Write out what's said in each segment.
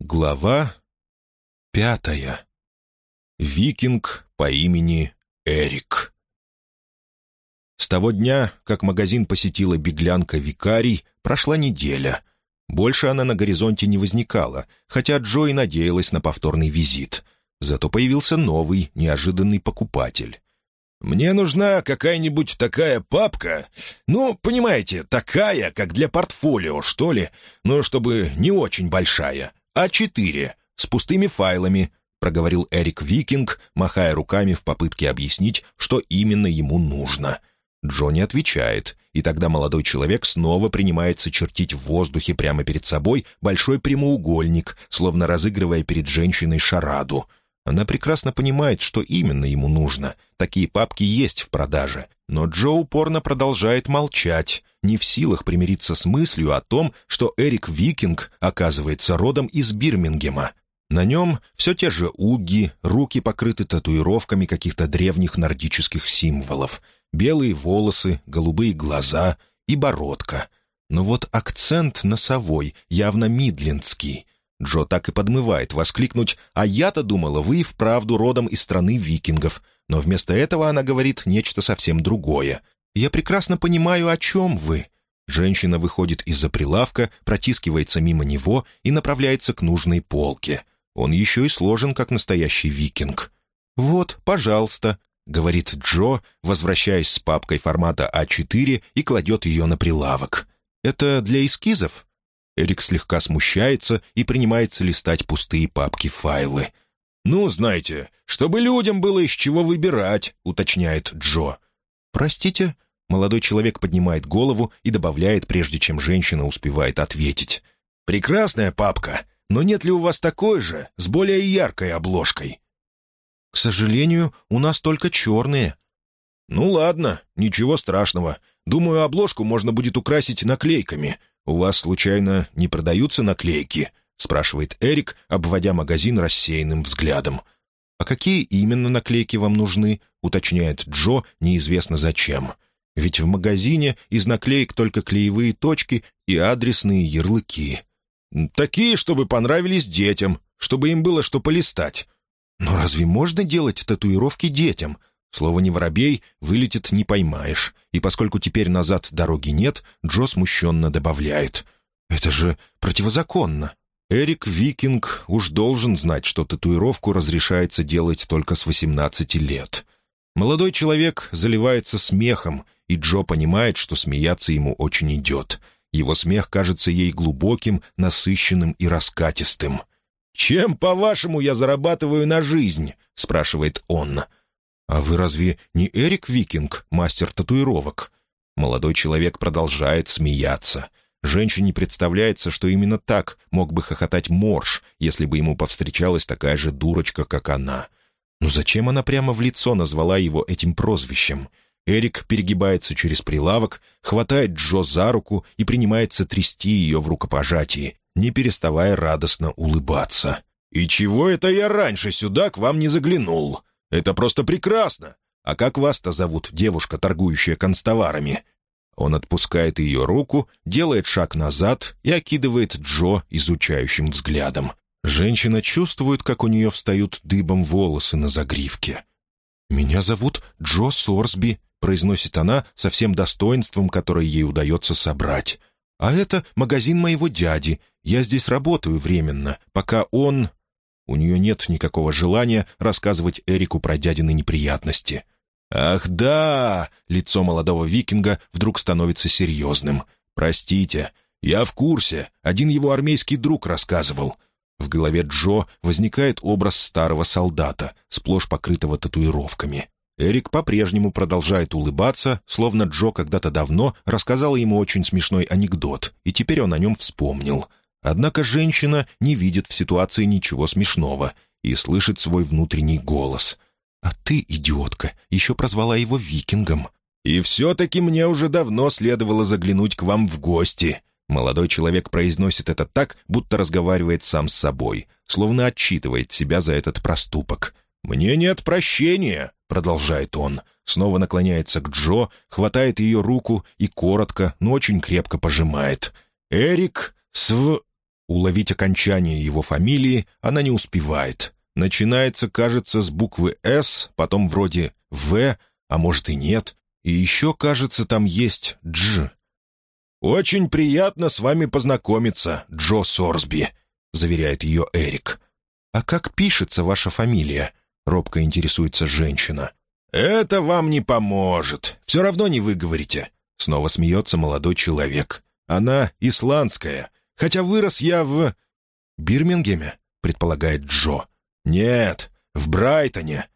Глава пятая. Викинг по имени Эрик. С того дня, как магазин посетила беглянка Викарий, прошла неделя. Больше она на горизонте не возникала, хотя Джо и надеялась на повторный визит. Зато появился новый, неожиданный покупатель. «Мне нужна какая-нибудь такая папка. Ну, понимаете, такая, как для портфолио, что ли, но чтобы не очень большая, «А4, с пустыми файлами», — проговорил Эрик Викинг, махая руками в попытке объяснить, что именно ему нужно. Джонни отвечает, и тогда молодой человек снова принимается чертить в воздухе прямо перед собой большой прямоугольник, словно разыгрывая перед женщиной шараду. Она прекрасно понимает, что именно ему нужно. Такие папки есть в продаже. Но Джо упорно продолжает молчать, не в силах примириться с мыслью о том, что Эрик Викинг оказывается родом из Бирмингема. На нем все те же уги, руки покрыты татуировками каких-то древних нордических символов, белые волосы, голубые глаза и бородка. Но вот акцент носовой, явно мидлендский. Джо так и подмывает воскликнуть «А я-то думала, вы и вправду родом из страны викингов», но вместо этого она говорит нечто совсем другое — «Я прекрасно понимаю, о чем вы». Женщина выходит из-за прилавка, протискивается мимо него и направляется к нужной полке. Он еще и сложен, как настоящий викинг. «Вот, пожалуйста», — говорит Джо, возвращаясь с папкой формата А4 и кладет ее на прилавок. «Это для эскизов?» Эрик слегка смущается и принимается листать пустые папки-файлы. «Ну, знаете, чтобы людям было из чего выбирать», — уточняет Джо. «Простите?» Молодой человек поднимает голову и добавляет, прежде чем женщина успевает ответить. «Прекрасная папка, но нет ли у вас такой же, с более яркой обложкой?» «К сожалению, у нас только черные». «Ну ладно, ничего страшного. Думаю, обложку можно будет украсить наклейками. У вас, случайно, не продаются наклейки?» — спрашивает Эрик, обводя магазин рассеянным взглядом. «А какие именно наклейки вам нужны?» — уточняет Джо, неизвестно зачем. Ведь в магазине из наклеек только клеевые точки и адресные ярлыки. Такие, чтобы понравились детям, чтобы им было что полистать. Но разве можно делать татуировки детям? Слово «не воробей» вылетит «не поймаешь». И поскольку теперь назад дороги нет, Джо смущенно добавляет. «Это же противозаконно». Эрик Викинг уж должен знать, что татуировку разрешается делать только с 18 лет. Молодой человек заливается смехом, и Джо понимает, что смеяться ему очень идет. Его смех кажется ей глубоким, насыщенным и раскатистым. «Чем, по-вашему, я зарабатываю на жизнь?» — спрашивает он. «А вы разве не Эрик Викинг, мастер татуировок?» Молодой человек продолжает смеяться. Женщине представляется, что именно так мог бы хохотать Морж, если бы ему повстречалась такая же дурочка, как она. Но зачем она прямо в лицо назвала его этим прозвищем? Эрик перегибается через прилавок, хватает Джо за руку и принимается трясти ее в рукопожатии, не переставая радостно улыбаться. «И чего это я раньше сюда к вам не заглянул? Это просто прекрасно! А как вас-то зовут, девушка, торгующая констоварами?» Он отпускает ее руку, делает шаг назад и окидывает Джо изучающим взглядом. Женщина чувствует, как у нее встают дыбом волосы на загривке. «Меня зовут Джо Сорсби», произносит она со всем достоинством, которое ей удается собрать. «А это магазин моего дяди. Я здесь работаю временно, пока он...» У нее нет никакого желания рассказывать Эрику про дядины неприятности. «Ах да!» — лицо молодого викинга вдруг становится серьезным. «Простите, я в курсе. Один его армейский друг рассказывал». В голове Джо возникает образ старого солдата, сплошь покрытого татуировками. Эрик по-прежнему продолжает улыбаться, словно Джо когда-то давно рассказал ему очень смешной анекдот, и теперь он о нем вспомнил. Однако женщина не видит в ситуации ничего смешного и слышит свой внутренний голос. «А ты, идиотка, еще прозвала его викингом». «И все-таки мне уже давно следовало заглянуть к вам в гости». Молодой человек произносит это так, будто разговаривает сам с собой, словно отчитывает себя за этот проступок. «Мне нет прощения», — продолжает он. Снова наклоняется к Джо, хватает ее руку и коротко, но очень крепко пожимает. «Эрик Св...» Уловить окончание его фамилии она не успевает. Начинается, кажется, с буквы «С», потом вроде «В», а может и нет. И еще, кажется, там есть «Дж». «Очень приятно с вами познакомиться, Джо Сорсби», — заверяет ее Эрик. «А как пишется ваша фамилия?» — робко интересуется женщина. «Это вам не поможет. Все равно не выговорите». Снова смеется молодой человек. «Она исландская, хотя вырос я в...» «Бирмингеме», — предполагает Джо. «Нет, в Брайтоне».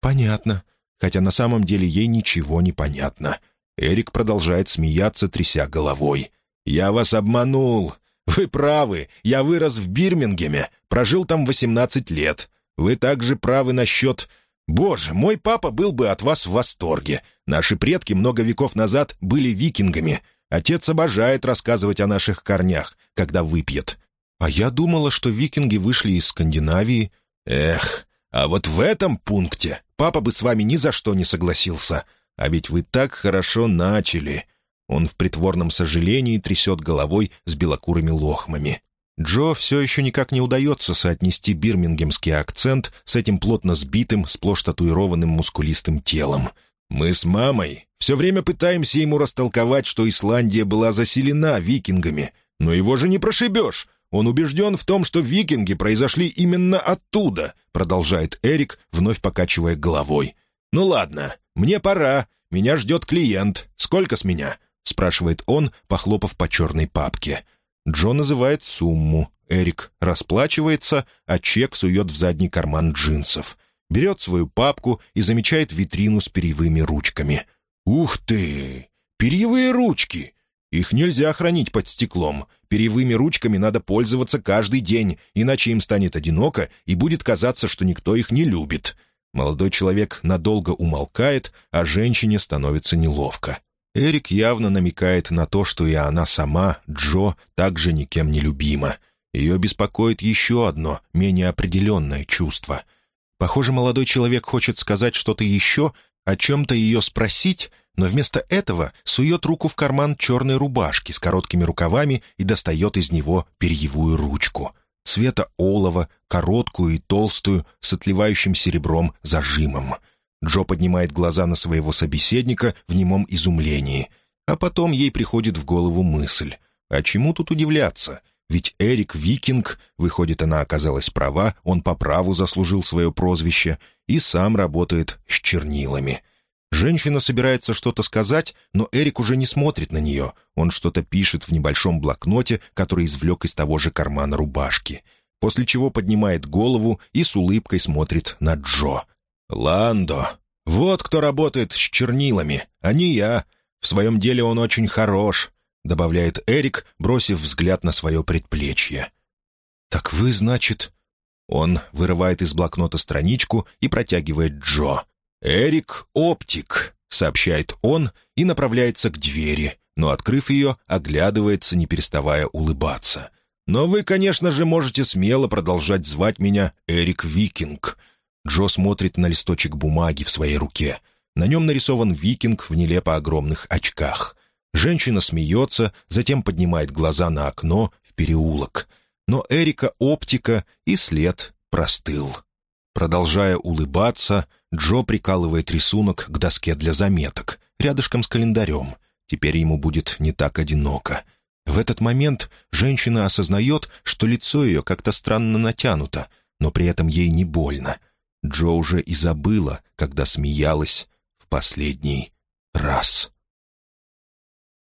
«Понятно», хотя на самом деле ей ничего не понятно. Эрик продолжает смеяться, тряся головой. «Я вас обманул. Вы правы. Я вырос в Бирмингеме, прожил там 18 лет. Вы также правы насчет... Боже, мой папа был бы от вас в восторге. Наши предки много веков назад были викингами. Отец обожает рассказывать о наших корнях, когда выпьет. А я думала, что викинги вышли из Скандинавии. Эх, а вот в этом пункте папа бы с вами ни за что не согласился. А ведь вы так хорошо начали». Он в притворном сожалении трясет головой с белокурыми лохмами. Джо все еще никак не удается соотнести бирмингемский акцент с этим плотно сбитым, сплошь татуированным мускулистым телом. «Мы с мамой все время пытаемся ему растолковать, что Исландия была заселена викингами. Но его же не прошибешь. Он убежден в том, что викинги произошли именно оттуда», продолжает Эрик, вновь покачивая головой. «Ну ладно, мне пора. Меня ждет клиент. Сколько с меня?» спрашивает он, похлопав по черной папке. Джо называет сумму. Эрик расплачивается, а чек сует в задний карман джинсов. Берет свою папку и замечает витрину с перьевыми ручками. «Ух ты! Перьевые ручки! Их нельзя хранить под стеклом. Перьевыми ручками надо пользоваться каждый день, иначе им станет одиноко и будет казаться, что никто их не любит. Молодой человек надолго умолкает, а женщине становится неловко. Эрик явно намекает на то, что и она сама, Джо, также никем не любима. Ее беспокоит еще одно, менее определенное чувство. Похоже, молодой человек хочет сказать что-то еще, о чем-то ее спросить, но вместо этого сует руку в карман черной рубашки с короткими рукавами и достает из него перьевую ручку. Цвета олова, короткую и толстую, с отливающим серебром зажимом. Джо поднимает глаза на своего собеседника в немом изумлении. А потом ей приходит в голову мысль. А чему тут удивляться? Ведь Эрик Викинг, выходит, она оказалась права, он по праву заслужил свое прозвище, и сам работает с чернилами. Женщина собирается что-то сказать, но Эрик уже не смотрит на нее. Он что-то пишет в небольшом блокноте, который извлек из того же кармана рубашки. После чего поднимает голову и с улыбкой смотрит на Джо. «Ландо! Вот кто работает с чернилами, а не я. В своем деле он очень хорош», — добавляет Эрик, бросив взгляд на свое предплечье. «Так вы, значит...» Он вырывает из блокнота страничку и протягивает Джо. «Эрик Оптик», — сообщает он и направляется к двери, но, открыв ее, оглядывается, не переставая улыбаться. «Но вы, конечно же, можете смело продолжать звать меня Эрик Викинг». Джо смотрит на листочек бумаги в своей руке. На нем нарисован викинг в нелепо огромных очках. Женщина смеется, затем поднимает глаза на окно в переулок. Но Эрика оптика и след простыл. Продолжая улыбаться, Джо прикалывает рисунок к доске для заметок, рядышком с календарем. Теперь ему будет не так одиноко. В этот момент женщина осознает, что лицо ее как-то странно натянуто, но при этом ей не больно. Джо уже и забыла, когда смеялась в последний раз.